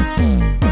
Música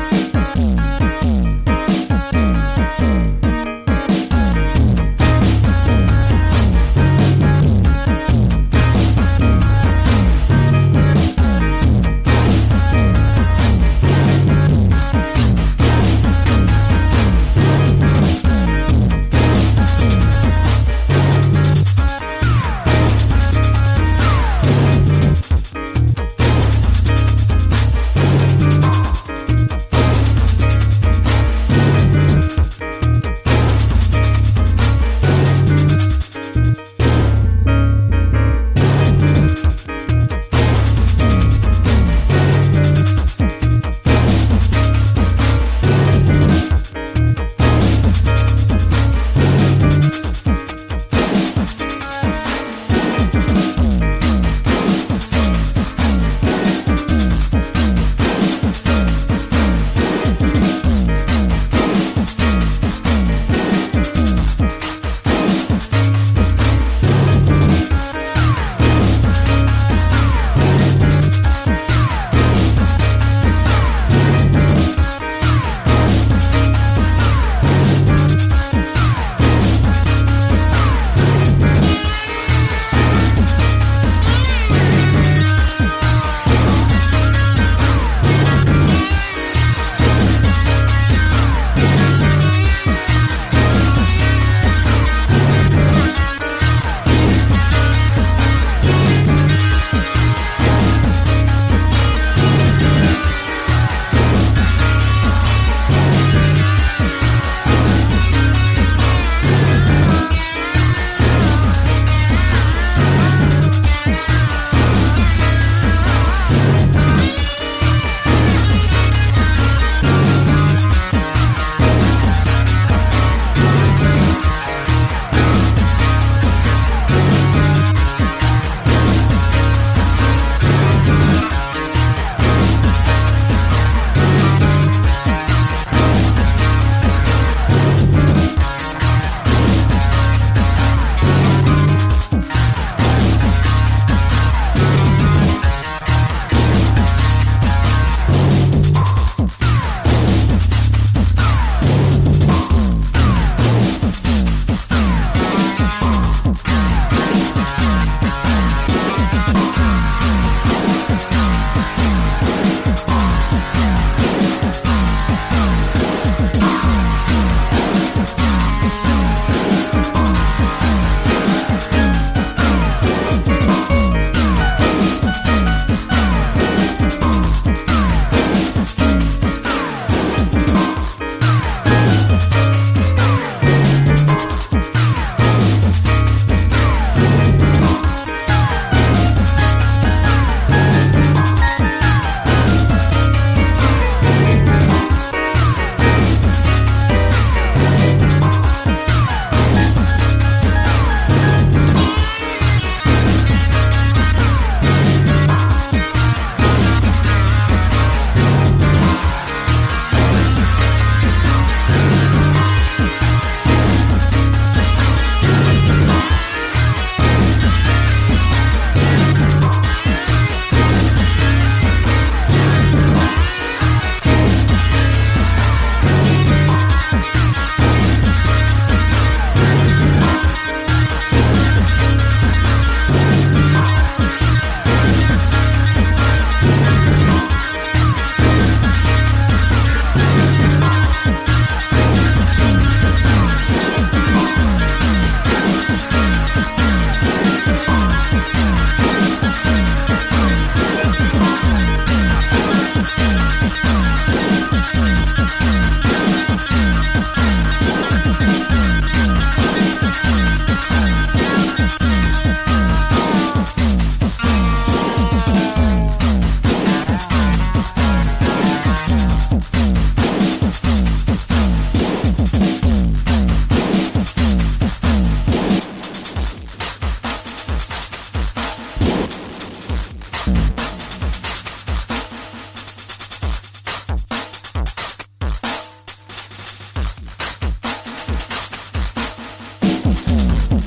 Mm-hmm.